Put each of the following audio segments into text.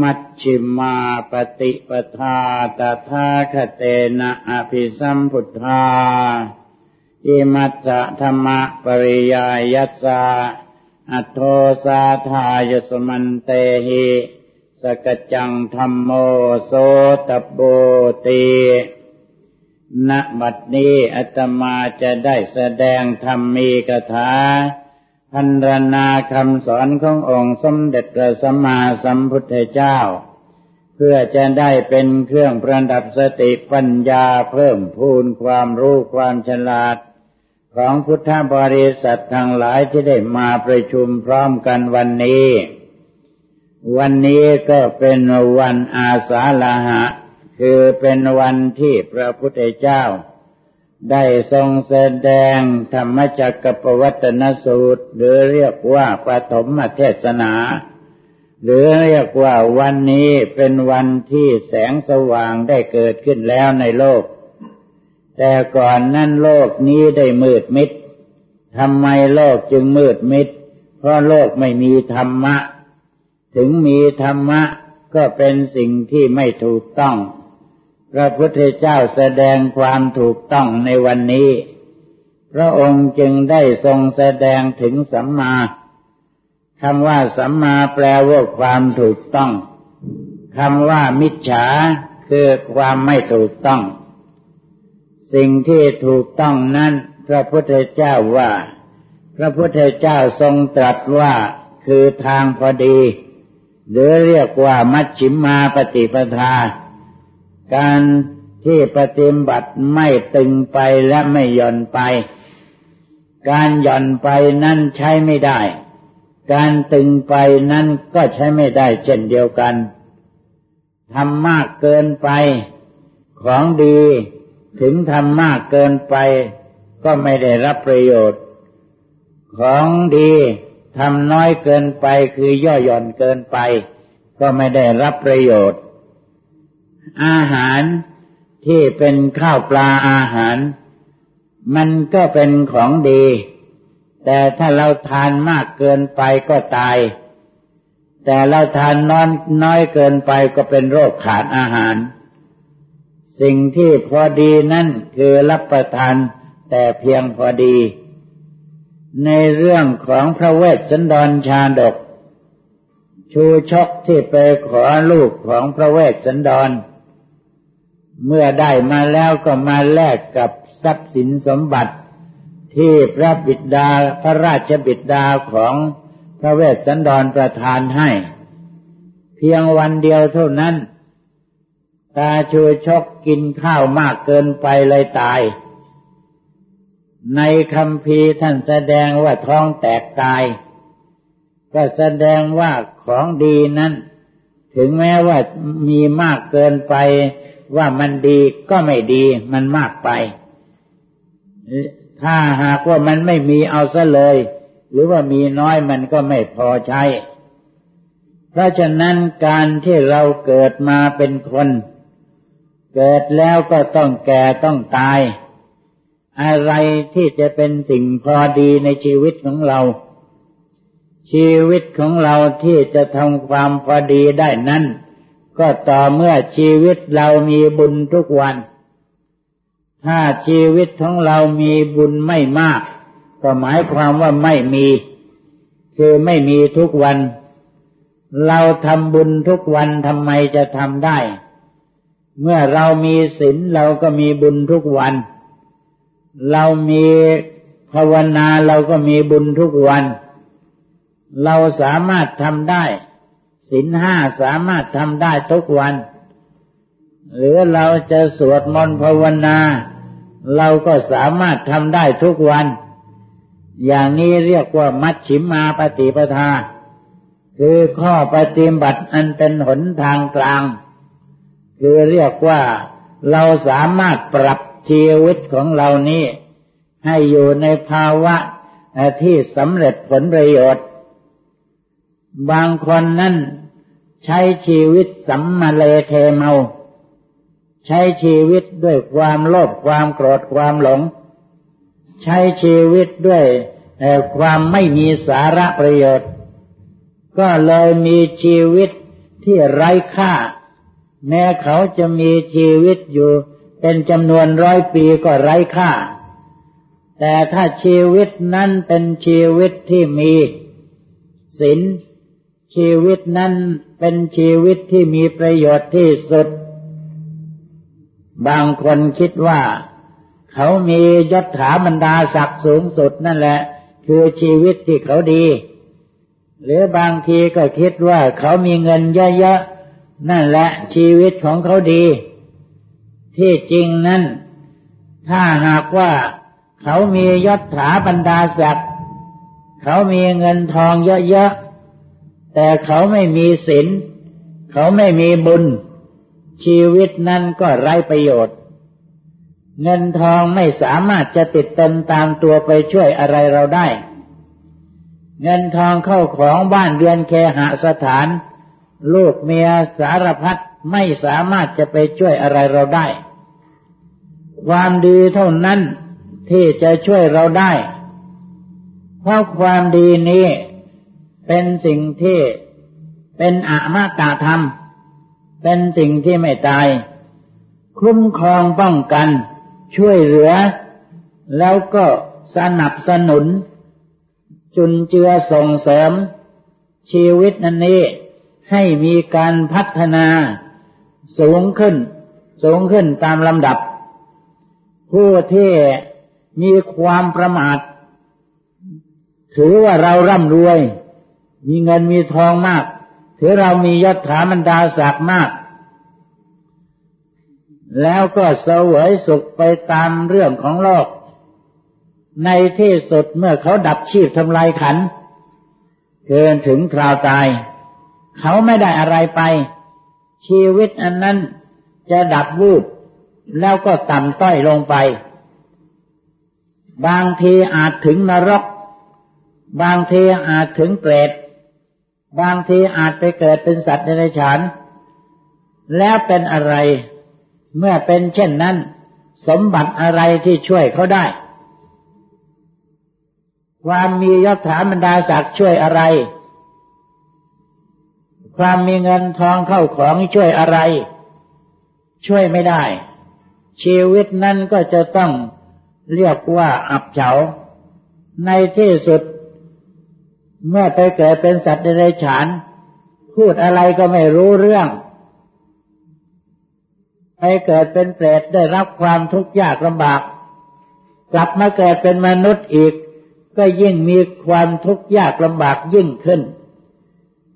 มัชชิมาปฏิปทาตถาคเตนะอภิสัมพุทธาอิมัจจะธรรมะปริยายัสสะอัตโทสาทายสมันเตหิสกจังธรรมโมโสตโบตีณบัดนี้อาตมาจะได้แสดงธรรมมีกถา พันรนาคำสอนขององค์สมเด็จพระสัมมาสัมพุทธเจ้า เพื่อจะได้เป็นเครื่องประดับสติปัญญาเพิ่มพูนความรู้ความฉลาด ของพุทธบริษัททั้งหลายที่ได้มาประชุมพร้อมกันวันนี้ วันนี้ก็เป็นวันอาสาฬหะ คือเป็นวันที่พระพุทธเจ้า ได้ทรงแสดงธรรมจักรปวัตนสูตร หรือเรียกว่าปฐมเทศนา หรือเรียกว่าวันนี้เป็นวันที่แสงสว่างได้เกิดขึ้นแล้วในโลก แต่ก่อนนั้นโลกนี้ได้มืดมิดทำไมโลกจึงมืดมิด เพราะโลกไม่มีธรรมะ ถึงมีธรรมะก็เป็นสิ่งที่ไม่ถูกต้อง พระพุทธเจ้าแสดงความถูกต้องในวันนี้ พระองค์จึงได้ทรงแสดงถึงสัมมาคำว่าสัมมาแปลว่าความถูกต้องคำว่ามิจฉาคือความไม่ถูกต้อง สิ่งที่ถูกต้องนั้น พระพุทธเจ้าว่า พระพุทธเจ้าทรงตรัสว่าคือทางพอดี หรือเรียกว่ามัชชิมมาปฏิปทา การที่ปฏิบัติไม่ตึงไปและไม่หย่อนไป การหย่อนไปนั้นใช้ไม่ได้ การตึงไปนั้นก็ใช้ไม่ได้เช่นเดียวกันทำมากเกินไป ของดีถึงทำมากเกินไป ก็ไม่ได้รับประโยชน์ ของดีทำน้อยเกินไปคือย่อหย่อนเกินไป ก็ไม่ได้รับประโยชน์ อาหารที่เป็นข้าวปลาอาหาร มันก็เป็นของดี แต่ถ้าเราทานมากเกินไปก็ตาย แต่เราทานน้อยน้อยเกินไปก็เป็นโรคขาดอาหาร สิ่งที่พอดีนั่นคือรับประทานแต่เพียงพอดี ในเรื่องของพระเวสสันดรชาดก ชูชกที่ไปขอลูกของพระเวสสันดร เมื่อได้มาแล้วก็มาแลกกับทรัพย์สินสมบัติที่พระบิดาพระราชบิดาของพระเวสสันดรประทานให้ เพียงวันเดียวเท่านั้น ตาชูชกกินข้าวมากเกินไปเลยตาย ในคำพีท่านแสดงว่าท้องแตกตาย ก็แสดงว่าของดีนั้น ถึงแม้ว่ามีมากเกินไป ว่ามันดีก็ไม่ดีมันมากไป ถ้าหากว่ามันไม่มีเอาซะเลย หรือว่ามีน้อยมันก็ไม่พอใช้ เพราะฉะนั้นการที่เราเกิดมาเป็นคน เกิดแล้วก็ต้องแก่ต้องตาย อะไรที่จะเป็นสิ่งพอดีในชีวิตของเรา ชีวิตของเราที่จะทำความพอดีได้นั้น ก็ต่อเมื่อชีวิตเรามีบุญทุกวัน ถ้าชีวิตของเรามีบุญไม่มาก ก็หมายความว่าไม่มี คือไม่มีทุกวัน เราทำบุญทุกวันทำไมจะทำได้ เมื่อเรามีศีลเราก็มีบุญทุกวัน เรามีภาวนาเราก็มีบุญทุกวัน เราสามารถทำได้ ศีลห้าสามารถทำได้ทุกวัน หรือเราจะสวดมนต์ภาวนา เราก็สามารถทำได้ทุกวัน อย่างนี้เรียกว่ามัชชิมมาปฏิปทา คือข้อปฏิบัติอันเป็นหนทางกลาง คือเรียกว่าเราสามารถปรับชีวิตของเรานี้ ให้อยู่ในภาวะที่สำเร็จผลประโยชน์ บางคนนั้น ใช้ชีวิตสัมมาเลเทเมา ใช้ชีวิตด้วยความโลภความโกรธความหลง ใช้ชีวิตด้วยความไม่มีสาระประโยชน์ ก็เลยมีชีวิตที่ไร้ค่า แม้เขาจะมีชีวิตอยู่ เป็นจำนวนร้อยปีก็ไร้ค่า แต่ถ้าชีวิตนั้นเป็นชีวิตที่มีศีลชีวิตนั้น เป็นชีวิตที่มีประโยชน์ที่สุด บางคนคิดว่า เขามียศถาบรรดาศักดิ์สูงสุดนั่นแหละ คือชีวิตที่เขาดี หรือบางทีก็คิดว่าเขามีเงินเยอะๆนั่นแหละชีวิตของเขาดี ที่จริงนั้น ถ้าหากว่าเขามียศถาบรรดาศักดิ์เขามีเงินทองเยอะๆ แต่เขาไม่มีศีลเขาไม่มีบุญ ชีวิตนั้นก็ไร้ประโยชน์ เงินทองไม่สามารถจะติดตนตามตัวไปช่วยอะไรเราได้ เงินทองเข้าของบ้านเรือนเคหสถาน ลูกเมียสารพัดไม่สามารถจะไปช่วยอะไรเราได้ ความดีเท่านั้นที่จะช่วยเราได้ เพราะความดีนี้ เป็นสิ่งที่เป็นอมตะธรรม เป็นสิ่งที่ไม่ตาย คุ้มครองป้องกัน ช่วยเหลือ แล้วก็สนับสนุน จุนเจือส่งเสริม ชีวิตนั้นนี้ให้มีการพัฒนา สูงขึ้น สูงขึ้นตามลำดับ ผู้ที่มีความประมาท ถือว่าเราร่ำรวย มีเงินมีทองมากถือเรามียศถาบรรดาศักดิ์มาก แล้วก็เสวยสุขไปตามเรื่องของโลก ในที่สุดเมื่อเขาดับชีพทำลายขันเกินถึงคราวตาย เขาไม่ได้อะไรไป ชีวิตอันนั้นจะดับวูบแล้วก็ต่ำต้อยลงไป บางทีอาจถึงนรก บางทีอาจถึงเปรต บางทีอาจไปเกิดเป็นสัตว์ในฉานแล้วเป็นอะไร เมื่อเป็นเช่นนั้น สมบัติอะไรที่ช่วยเขาได้ ความมียศถาบรรดาศักดิ์ช่วยอะไร ความมีเงินทองเข้าของช่วยอะไร ช่วยไม่ได้ ชีวิตนั้นก็จะต้องเรียกว่าอับเฉา ในที่สุด เมื่อไปเกิดเป็นสัตว์ในไรฉาน พูดอะไรก็ไม่รู้เรื่อง ไปเกิดเป็นเปรตได้รับความทุกข์ยากลำบาก กลับมาเกิดเป็นมนุษย์อีก ก็ยิ่งมีความทุกข์ยากลำบากยิ่งขึ้น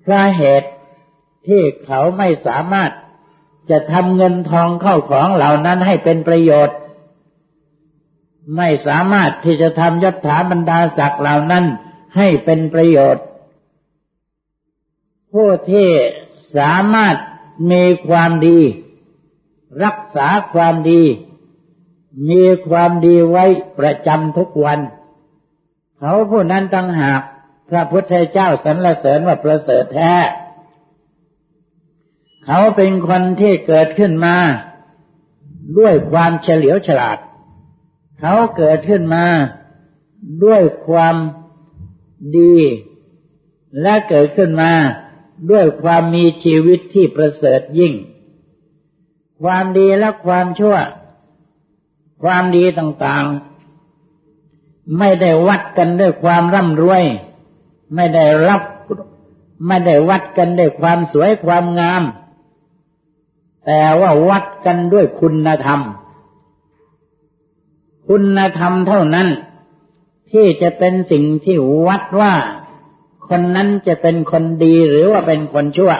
เพราะเหตุที่เขาไม่สามารถจะทำเงินทองเข้าของเหล่านั้นให้เป็นประโยชน์ ไม่สามารถที่จะทำยศถาบรรดาศักดิ์เหล่านั้น ให้เป็นประโยชน์ ผู้ที่สามารถมีความดี รักษาความดี มีความดีไว้ประจำทุกวัน เขาผู้นั้นตั้งหากพระพุทธเจ้าสรรเสริญว่าประเสริฐแท้ เขาเป็นคนที่เกิดขึ้นมา ด้วยความเฉลียวฉลาด เขาเกิดขึ้นมา ด้วยความ ดี และเกิดขึ้นมาด้วยความมีชีวิตที่ประเสริฐยิ่ง ความดีและความชั่ว ความดีต่างๆ ไม่ได้วัดกันด้วยความร่ำรวย ไม่ได้รับ ไม่ได้วัดกันด้วยความสวยความงาม แต่ว่าวัดกันด้วยคุณธรรม คุณธรรมเท่านั้น ที่จะเป็นสิ่งที่วัดว่า คนนั้นจะเป็นคนดีหรือว่าเป็นคนชั่ว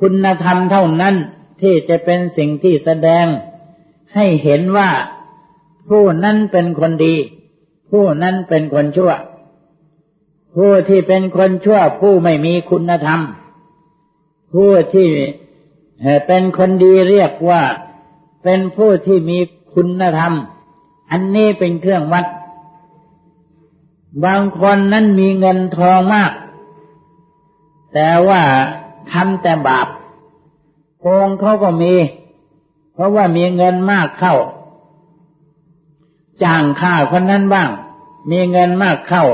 คุณธรรมเท่านั้นที่จะเป็นสิ่งที่แสดง ให้เห็นว่าผู้นั้นเป็นคนดี ผู้นั้นเป็นคนชั่ว ผู้ที่เป็นคนชั่ว ผู้ไม่มีคุณธรรม ผู้ที่เป็นคนดีเรียกว่าเป็นผู้ที่มีคุณธรรม อันนี้เป็นเครื่องวัด บางคนนั้นมีเงินทองมาก แต่ว่าทำแต่บาปโกงเขาก็มี เพราะว่ามีเงินมากเข้า จ้างข้าคนนั้นบ้าง มีเงินมากเข้า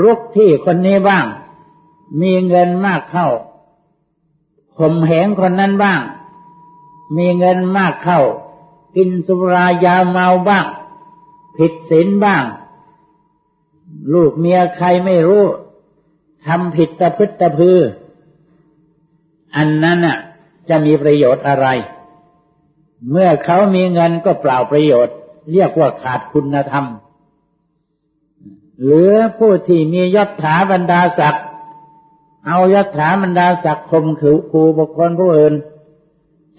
รุกที่คนนี้บ้าง มีเงินมากเข้าข่มเหงคนนั้นบ้าง มีเงินมากเข้า กินสุรายาเมาบ้าง ผิดศีลบ้าง ลูกเมียใครไม่รู้ทำผิดตะพึดตะพือ อันนั้นน่ะ จะมีประโยชน์อะไร เมื่อเขามีเงินก็เปล่าประโยชน์ เรียกว่าขาดคุณธรรม หรือผู้ที่มียศถาบรรดาศักดิ์เอายศถาบรรดาศักดิ์ข่มขืคูบุคคลผู้อื่น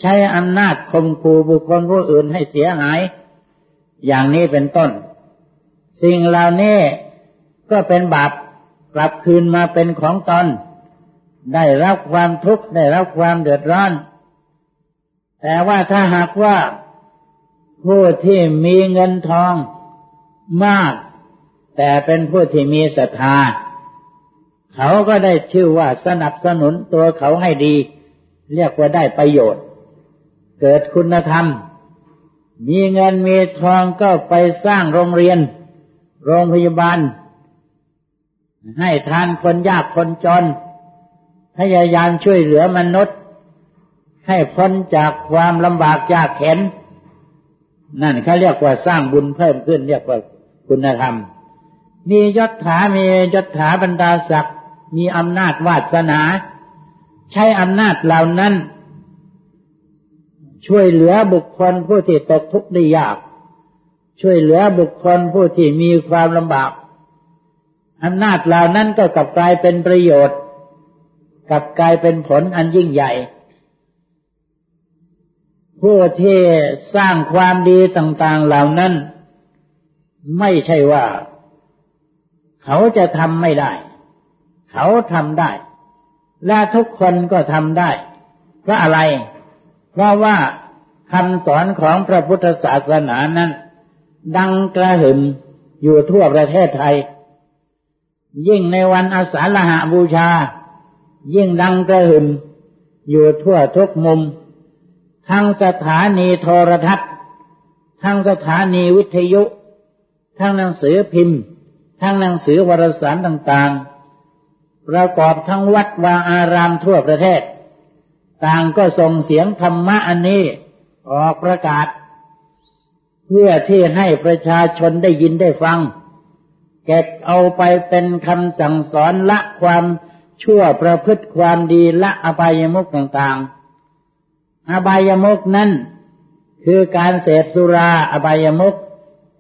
ใช้อำนาจข่มขู่บุคคลผู้อื่นให้เสียหาย อย่างนี้เป็นต้น สิ่งเหล่านี้ก็เป็นบาปกลับคืนมาเป็นของตนได้รับความทุกข์ได้รับความเดือดร้อน แต่ว่าถ้าหากว่าผู้ที่มีเงินทองมาก แต่เป็นผู้ที่มีศรัทธา เขาก็ได้ชื่อว่าสนับสนุนตัวเขาให้ดี เรียกว่าได้ประโยชน์ เกิดคุณธรรม มีเงินมีทองก็ไปสร้างโรงเรียน โรงพยาบาล ให้ทานคนยากคนจน พยายามช่วยเหลือมนุษย์ ให้พ้นจากความลำบากยากเข็น นั่นเขาเรียกว่าสร้างบุญเพิ่มขึ้น เรียกว่าคุณธรรม มียศถา มียศถาบรรดาศักดิ์ มีอำนาจวาสนา ใช้อำนาจเหล่านั้น ช่วยเหลือบุคคลผู้ที่ตกทุกข์ได้ยาก ช่วยเหลือบุคคลผู้ที่มีความลำบากอำนาจเหล่านั้นก็กลับกลายเป็นประโยชน์กลับกลายเป็นผลอันยิ่งใหญ่ ผู้ที่สร้างความดีต่างๆเหล่านั้น ไม่ใช่ว่า เขาจะทำไม่ได้ เขาทำได้ และทุกคนก็ทำได้ เพราะอะไร เพราะว่าคำสอนของพระพุทธศาสนานั้น ดังกระหึ่มอยู่ทั่วประเทศไทย ยิ่งในวันอาสาฬหาบูชา ยิ่งดังกระหึ่มอยู่ทั่วทุกมุม ทั้งสถานีโทรทัศน์ ทั้งสถานีวิทยุ ทั้งหนังสือพิมพ์ ทั้งหนังสือวารสารต่างๆ ประกอบทั้งวัดวาอารามทั่วประเทศ ต่างก็ส่งเสียงธรรมะอันนี้ ออกประกาศ เพื่อที่ให้ประชาชนได้ยินได้ฟัง เก็บเอาไปเป็นคำสั่งสอนละความชั่วประพฤติความดีละอบายมุกต่างๆ อบายมุกนั้นคือการเสพสุราอบายมุก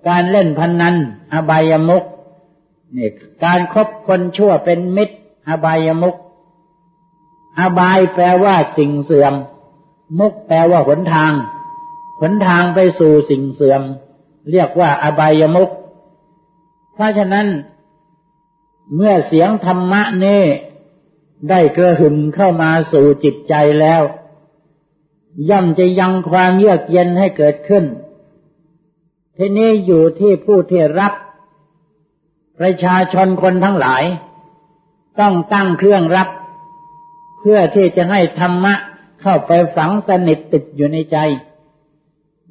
การเล่นพนนันอบายมุกนี่การครบคนชั่วเป็นมิตร อบายมุก อบายแปลว่าสิ่งเสื่อม มุกแปลว่าหนทาง หนทางไปสู่สิ่งเสื่อม เรียกว่าอบายมุก เพราะฉะนั้น เมื่อเสียงธรรมะนี้ได้กระหึ่มเข้ามาสู่จิตใจแล้ว ย่อมจะยังความเยือกเย็นให้เกิดขึ้น ทีนี้อยู่ที่ผู้ที่รับ ประชาชนคนทั้งหลาย ต้องตั้งเครื่องรับ พื่อที่จะให้ธรรมะเข้าไปฝังสนิทติดอยู่ในใจ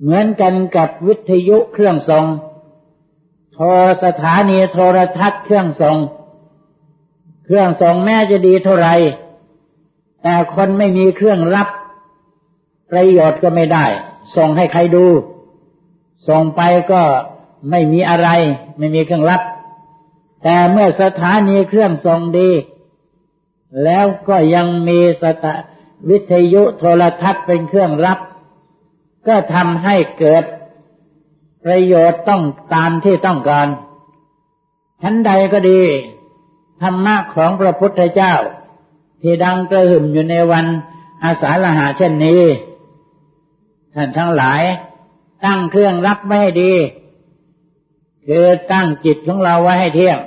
เหมือนกันกับวิทยุเครื่องทรงโทรสถานีโทรทัศน์เครื่องทรงเครื่องทรงแม้จะดีเท่าไรแต่คนไม่มีเครื่องรับ ประโยชน์ก็ไม่ได้ ส่งให้ใครดู ส่งไปก็ไม่มีอะไร ไม่มีเครื่องรับ แต่เมื่อสถานีเครื่องส่งดี แล้วก็ยังมีสถาวิทยุโทรทัศน์เป็นเครื่องรับ ก็ทำให้เกิดประโยชน์ต้องตามที่ต้องการชั้นใดก็ดี ธรรมะของพระพุทธเจ้า ที่ดังกระหึ่มอยู่ในวันอาสาฬหาเช่นนี้ ท่านทั้งหลาย ตั้งเครื่องรับไม่ให้ดี คือตั้งจิตของเราไว้ให้เที่ยง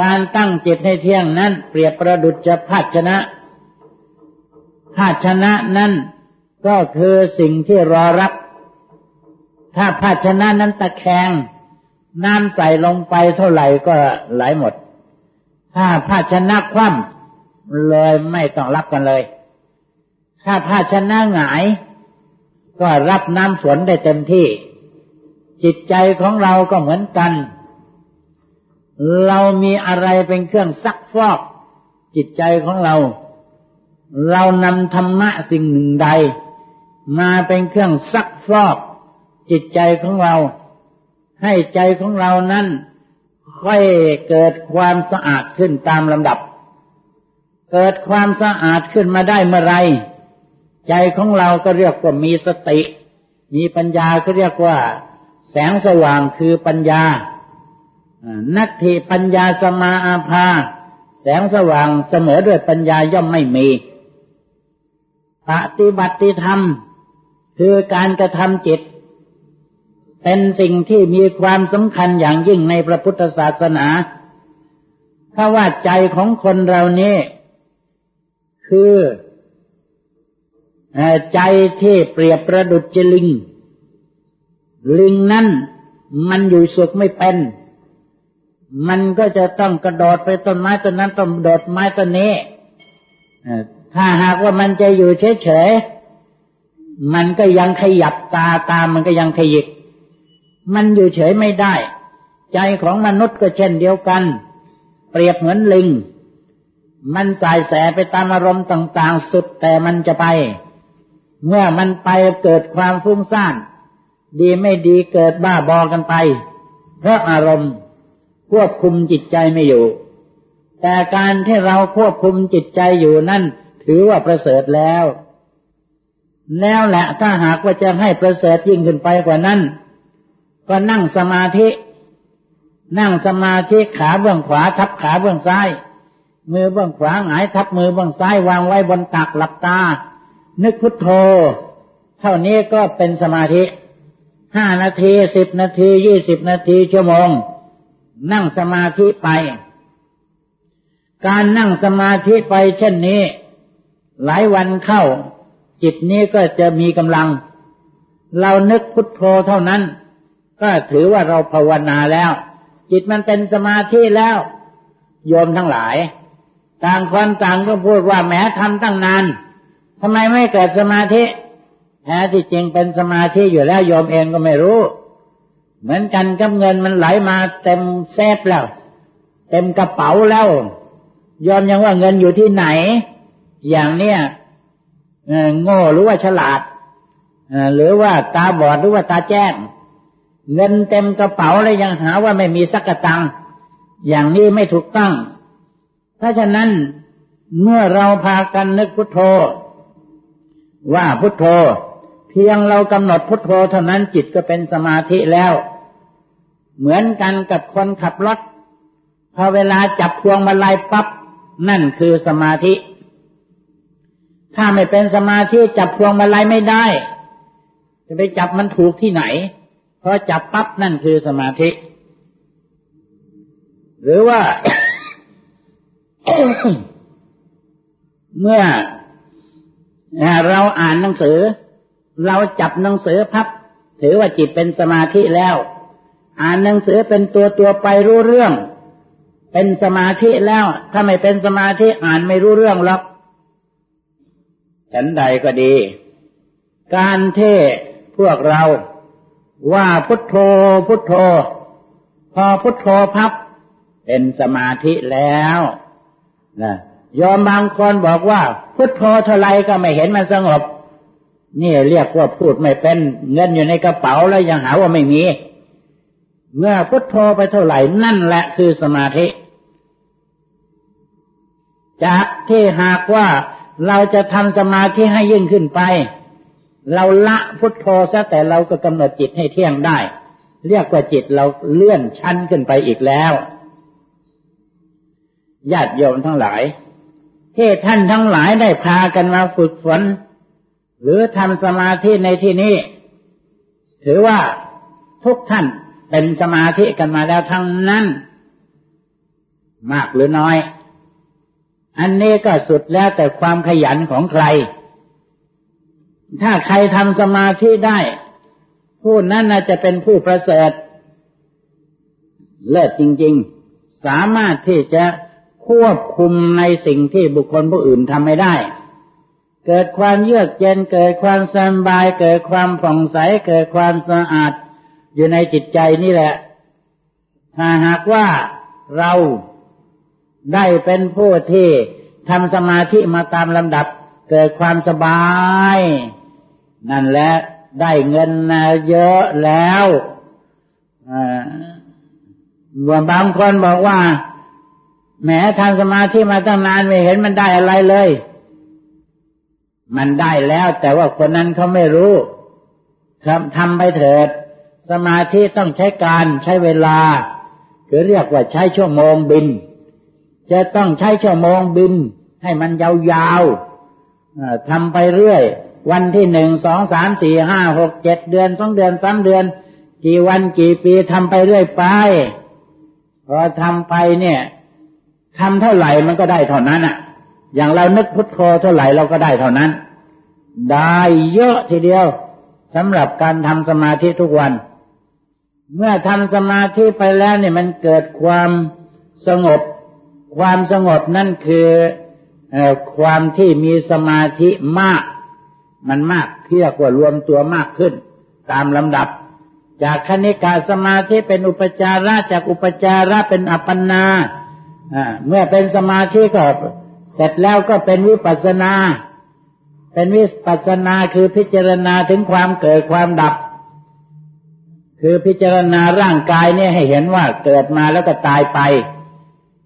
การตั้งจิตให้เที่ยงนั้น เปรียบประดุจจะภาชนะ ภาชนะนั้นก็คือสิ่งที่รอรับ ถ้าภาชนะนั้นตะแคง น้ำใส่ลงไปเท่าไหร่ก็ไหลหมด ถ้าภาชนะคว่ำเลยไม่ต้องรับกันเลย ถ้าภาชนะหงาย ก็รับน้ำฝนได้เต็มที่ จิตใจของเราก็เหมือนกัน เรามีอะไรเป็นเครื่องซักฟอก จิตใจของเรา เรานำธรรมะสิ่งหนึ่งใด มาเป็นเครื่องซักฟอก จิตใจของเรา ให้ใจของเรานั้น ค่อยเกิดความสะอาดขึ้นตามลำดับ เกิดความสะอาดขึ้นมาได้เมื่อไร ใจของเราก็เรียกว่ามีสติ มีปัญญาก็เรียกว่า แสงสว่างคือปัญญา นัตถิปัญญาสมาอาภา แสงสว่างเสมอด้วยปัญญาย่อมไม่มี ปฏิบัติธรรม คือการกระทำจิต เป็นสิ่งที่มีความสำคัญอย่างยิ่งในพระพุทธศาสนาถ้าว่าใจของคนเรานี้ คือใจที่เปรียบประดุจจลิง ลิงนั่นมันอยู่สุขไม่เป็น มันก็จะต้องกระโดดไปต้นไม้ต้นนั้นต้นโดดไม้ต้นนี้ถ้าหากว่ามันจะอยู่เฉยๆ มันก็ยังขยับตาตามันก็ยังขยิกมันอยู่เฉยไม่ได้ ใจของมนุษย์ก็เช่นเดียวกัน เปรียบเหมือนลิง มันสายแสไปตามอารมณ์ต่างๆ สุดแต่มันจะไป เมื่อมันไปเกิดความฟุ้งซ่าน ดีไม่ดีเกิดบ้าบอกันไป เพราะอารมณ์ ควบคุมจิตใจไม่อยู่ แต่การที่เราควบคุมจิตใจอยู่นั่น ถือว่าประเสริฐแล้ว แล้วแหละถ้าหากว่าจะให้ประเสริฐยิ่งขึ้นไปกว่านั้น ก็นั่งสมาธิ นั่งสมาธิขาเบื้องขวาทับขาเบื้องซ้าย มือเบื้องขวาหงายทับมือเบื้องซ้ายวางไว้บนตักหลับตา นึกพุทโธ เท่านี้ก็เป็นสมาธิห้านาทีสิบนาทียี่สิบนาทีชั่วโมง นั่งสมาธิไป การนั่งสมาธิไปเช่นนี้ หลายวันเข้า จิตนี้ก็จะมีกำลัง เรานึกพุทโธเท่านั้น ก็ถือว่าเราภาวนาแล้ว จิตมันเป็นสมาธิแล้ว โยมทั้งหลาย ต่างคนต่างก็พูดว่าแม้ทำตั้งนานทำไมไม่เกิดสมาธิแท้ที่จริงเป็นสมาธิอยู่แล้วโยมเองก็ไม่รู้ เหมือนกันกับเงินมันไหลมาเต็มเซฟแล้ว เต็มกระเป๋าแล้วยอมยังว่าเงินอยู่ที่ไหน อย่างเนี้ยโง่หรือว่าฉลาดหรือว่าตาบอดหรือว่าตาแจ้ง เงินเต็มกระเป๋าเลยยังหาว่าไม่มีสักตังอย่างนี้ไม่ถูกต้อง เพราะฉะนั้นเมื่อเราพากันนึกพุทโธ ว่าพุทโธ เพียงเรากำหนดพุทโธเท่านั้นจิตก็เป็นสมาธิแล้ว เหมือนกันกับคนขับรถ พอเวลาจับพวงมาลัยปับ๊บนั่นคือสมาธิ ถ้าไม่เป็นสมาธิจับพวงมาลัยไม่ได้ จะไปจับมันถูกที่ไหน เพอจับปั๊บนั่นคือสมาธิ หรือว่า เมื่อเราอ่านหนังสือ เราจับหนังสือพับ ถือว่าจิตเป็นสมาธิแล้ว อ่านหนังสือเป็นตัวตัวไปรู้เรื่อง เป็นสมาธิแล้ว ถ้าไม่เป็นสมาธิอ่านไม่รู้เรื่องหรอกฉันใดก็ดี การเทพวกเราว่าพุทโธพุทโธ พอพุทโธพับ เป็นสมาธิแล้วนะยอมบางคนบอกว่า พุทโธเท่าไรก็ไม่เห็นมันสงบ นี่เรียกว่าพูดไม่เป็น เงินอยู่ในกระเป๋าแล้วยังหาว่าไม่มี เมื่อพุทโธไปเท่าไหร่นั่นแหละคือสมาธิ จากที่หากว่าเราจะทำสมาธิให้ยิ่งขึ้นไป เราละพุทโธซะแต่เราก็กำหนดจิตให้เที่ยงได้ เรียกว่าจิตเราเลื่อนชั้นขึ้นไปอีกแล้วญาติโยมทั้งหลายที่ท่านทั้งหลายได้พากันมาฝึกฝน หรือทำสมาธิในที่นี้ ถือว่าทุกท่าน เป็นสมาธิกันมาแล้วทั้งนั้น มากหรือน้อย อันนี้ก็สุดแล้วแต่ความขยันของใคร ถ้าใครทำสมาธิได้ ผู้นั้นน่าจะเป็นผู้ประเสริฐ เลิศจริง ๆ สามารถที่จะควบคุมในสิ่งที่บุคคลผู้อื่นทำไม่ได้ เกิดความเยือกเย็น เกิดความสบาย เกิดความผ่องใส เกิดความสะอาด อยู่ในจิตใจนี่แหละ ถ้าหากว่าเราได้เป็นผู้ที่ทำสมาธิมาตามลำดับ เกิดความสบาย นั่นแหละได้เงินเยอะแล้วบางคนบอกว่าแม้ทำสมาธิมาตั้งนานไม่เห็นมันได้อะไรเลย มันได้แล้ว แต่ว่าคนนั้นเขาไม่รู้ทำไปเถิด สมาธิต้องใช้การใช้เวลาคือเรียกว่าใช้ชั่วโมงบิน จะต้องใช้ชั่วโมงบิน ให้มันยาวๆทำไปเรื่อย วันที่หนึ่งสองสามสี่ห้าหกเจ็ดเดือนสองเดือนสามเดือน กี่วันกี่ปีทำไปเรื่อยไปพอทำไปเนี่ยทำเท่าไหร่มันก็ได้เท่านั้นอะ อย่างเรานึกพุทโธเท่าไหร่เราก็ได้เท่านั้น ได้เยอะทีเดียวสำหรับการทำสมาธิทุกวัน เมื่อทำสมาธิไปแล้วเนี่ยมันเกิดความสงบ ความสงบนั่นคือความที่มีสมาธิมาก มันมากเรียกว่ารวมตัวมากขึ้น ตามลำดับ จากคณิกาสมาธิเป็นอุปจาระจากอุปจาระเป็นอัปปนาเมื่อเป็นสมาธิก็เสร็จแล้วก็เป็นวิปัสนา เป็นวิปัสนาคือพิจารณาถึงความเกิดความดับ คือพิจารณาร่างกายเนี่ยให้เห็นว่าเกิดมาแล้วก็ตายไป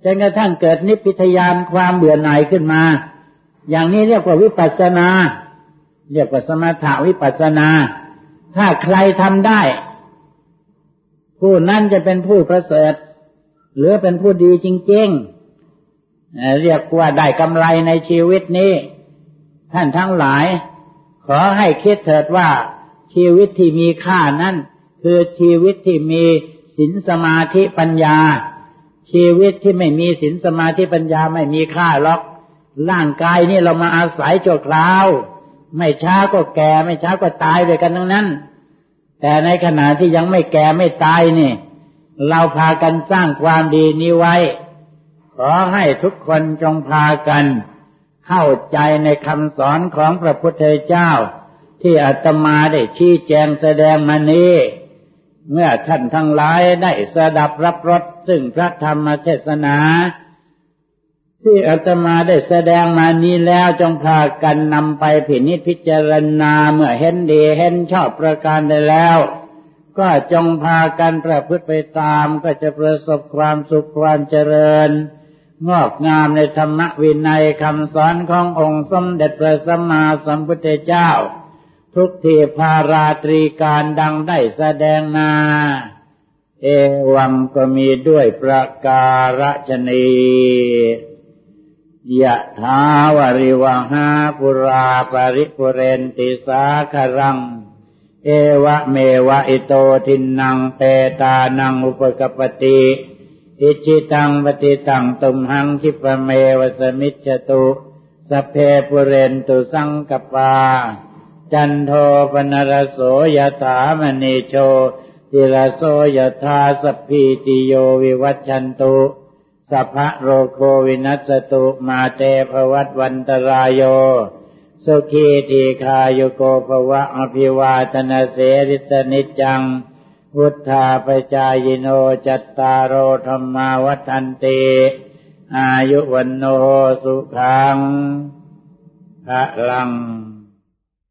จนกระทั่งเกิดนิพพิทยานความเบื่อหน่ายขึ้นมา อย่างนี้เรียกว่าวิปัสนา เรียกว่าสมถาวิปัสนา ถ้าใครทำได้ ผู้นั้นจะเป็นผู้ประเสริฐ หรือเป็นผู้ดีจริงๆ เรียกว่าได้กำไรในชีวิตนี้ ท่านทั้งหลาย ขอให้คิดเถิดว่าชีวิตที่มีค่านั้น คือชีวิตที่มีศีลสมาธิปัญญา ชีวิตที่ไม่มีศีลสมาธิปัญญาไม่มีค่าหรอก ร่างกายนี่เรามาอาศัยโจคราว ไม่ช้าก็แก่ไม่ช้าก็ตายด้วยกันทั้งนั้น แต่ในขณะที่ยังไม่แก่ไม่ตายนี่ เราพากันสร้างความดีนี้ไว้ ขอให้ทุกคนจงพากันเข้าใจในคำสอนของพระพุทธเจ้า ที่อาตมาได้ชี้แจงแสดงมานี้ เมื่อท่านทั้งหลายได้สดับรับรสซึ่งพระธรรมเทศนา ที่อาตมาได้แสดงมานี้แล้วจงพากันนำไปผินิจพิจารณาเมื่อเห็นดีเห็นชอบประการได้แล้ว ก็จงพากันประพฤติไปตามก็จะประสบความสุขความเจริญงอกงามในธรรมวินัยคำสอนขององค์สมเด็จพระสัมมาสัมพุทธเจ้า ทุกทีพาราตรีการดังได้แสดงนา เอวังก็มีด้วยประการชนียะถา วาริวะหาปูรา ปะริปูเรนติสาคะรัง เอวะเมวะอิโตทินนังเปตานังอุปะกัปปะติอิจฉิตังปัตถิตังตุมหัง ขิปปะเมวะ สะมิชฌะตุ สัพเพปูเรนตุสังกัปปา จันโทปัณณะระโส ยะถา มะณิ โชติระโส ยะถา สัพพีติโยวิวัชชันตุสัพพะโรโควินัสสะตุมาเต ภะวัตวันตะราโย สุขีทีฆายุโก ภะวะ อะภิวาทะนะสีลิสสะ นิจจัง วุฑฒาปะจายิโนจัตตาโร ธัมมาวัฑฒันติอายุวัณโณ สุขัง พะลัง